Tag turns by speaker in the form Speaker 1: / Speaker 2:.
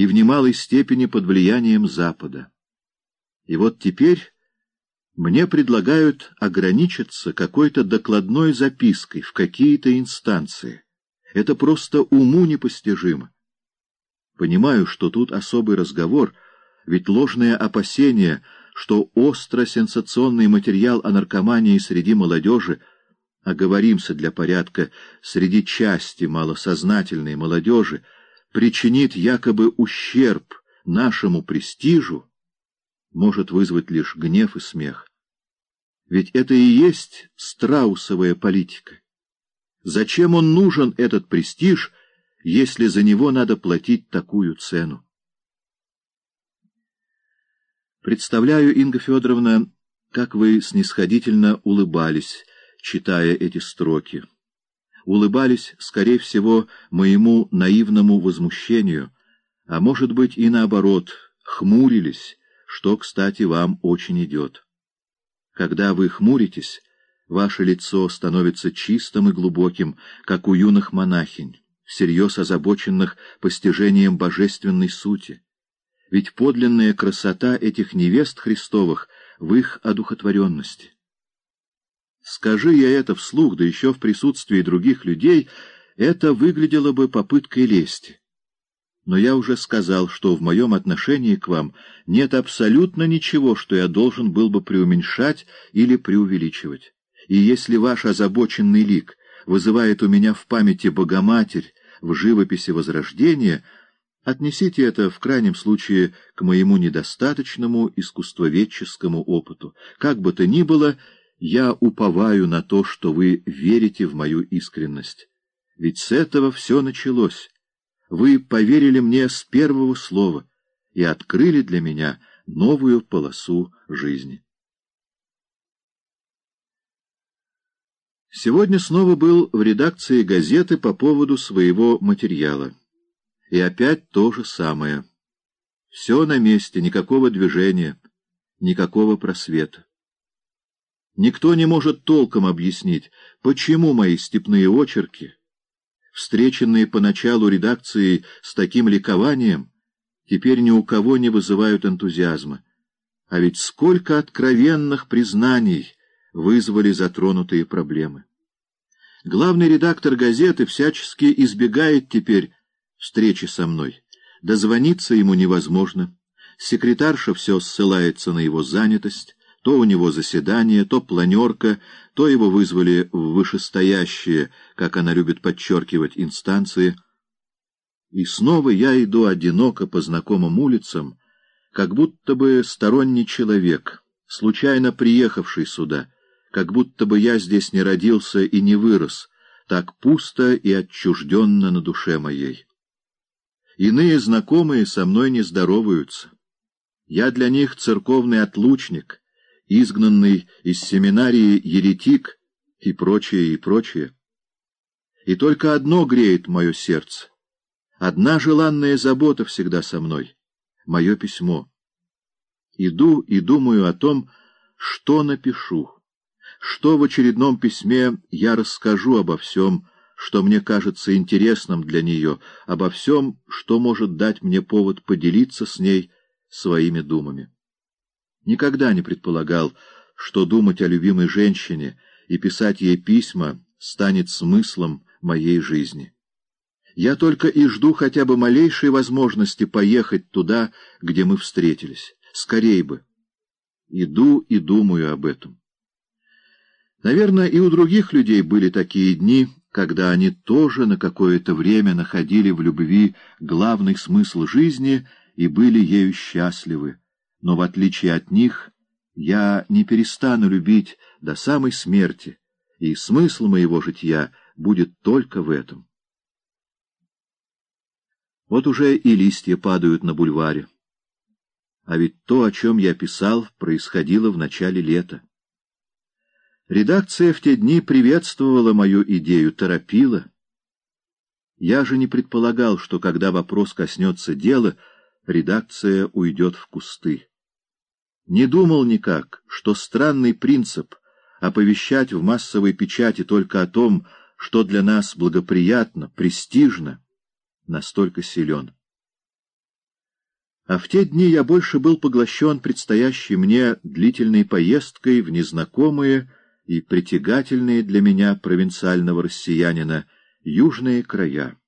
Speaker 1: и в немалой степени под влиянием Запада. И вот теперь мне предлагают ограничиться какой-то докладной запиской в какие-то инстанции. Это просто уму непостижимо. Понимаю, что тут особый разговор, ведь ложное опасение, что остро-сенсационный материал о наркомании среди молодежи, оговоримся для порядка, среди части малосознательной молодежи, причинит якобы ущерб нашему престижу, может вызвать лишь гнев и смех. Ведь это и есть страусовая политика. Зачем он нужен, этот престиж, если за него надо платить такую цену? Представляю, Инга Федоровна, как вы снисходительно улыбались, читая эти строки. Улыбались, скорее всего, моему наивному возмущению, а может быть и наоборот, хмурились, что, кстати, вам очень идет. Когда вы хмуритесь, ваше лицо становится чистым и глубоким, как у юных монахинь, всерьез озабоченных постижением божественной сути. Ведь подлинная красота этих невест Христовых в их одухотворенности. Скажи я это вслух, да еще в присутствии других людей, это выглядело бы попыткой лести. Но я уже сказал, что в моем отношении к вам нет абсолютно ничего, что я должен был бы преуменьшать или преувеличивать. И если ваш озабоченный лик вызывает у меня в памяти Богоматерь в живописи Возрождения, отнесите это в крайнем случае к моему недостаточному искусствоведческому опыту. Как бы то ни было, я уповаю на то, что вы верите в мою искренность. Ведь с этого все началось. Вы поверили мне с первого слова и открыли для меня новую полосу жизни. Сегодня снова был в редакции газеты по поводу своего материала. И опять то же самое. Все на месте, никакого движения, никакого просвета. Никто не может толком объяснить, почему мои степные очерки — встреченные поначалу редакцией с таким ликованием, теперь ни у кого не вызывают энтузиазма. А ведь сколько откровенных признаний вызвали затронутые проблемы. Главный редактор газеты всячески избегает теперь встречи со мной. Дозвониться ему невозможно. Секретарша все ссылается на его занятость. То у него заседание, то планерка, то его вызвали в вышестоящие, как она любит подчеркивать, инстанции. И снова я иду одиноко по знакомым улицам, как будто бы сторонний человек, случайно приехавший сюда, как будто бы я здесь не родился и не вырос, так пусто и отчужденно на душе моей. Иные знакомые со мной не здороваются. Я для них церковный отлучник, изгнанный из семинарии еретик и прочее, и прочее. И только одно греет мое сердце. Одна желанная забота всегда со мной — мое письмо. Иду и думаю о том, что напишу, что в очередном письме я расскажу обо всем, что мне кажется интересным для нее, обо всем, что может дать мне повод поделиться с ней своими думами. Никогда не предполагал, что думать о любимой женщине и писать ей письма станет смыслом моей жизни. Я только и жду хотя бы малейшей возможности поехать туда, где мы встретились. Скорей бы. Иду и думаю об этом. Наверное, и у других людей были такие дни, когда они тоже на какое-то время находили в любви главный смысл жизни и были ею счастливы но в отличие от них я не перестану любить до самой смерти, и смысл моего жития будет только в этом. Вот уже и листья падают на бульваре. А ведь то, о чем я писал, происходило в начале лета. Редакция в те дни приветствовала мою идею, торопила. Я же не предполагал, что когда вопрос коснется дела, редакция уйдет в кусты. Не думал никак, что странный принцип оповещать в массовой печати только о том, что для нас благоприятно, престижно, настолько силен. А в те дни я больше был поглощен предстоящей мне длительной поездкой в незнакомые и притягательные для меня провинциального россиянина южные края.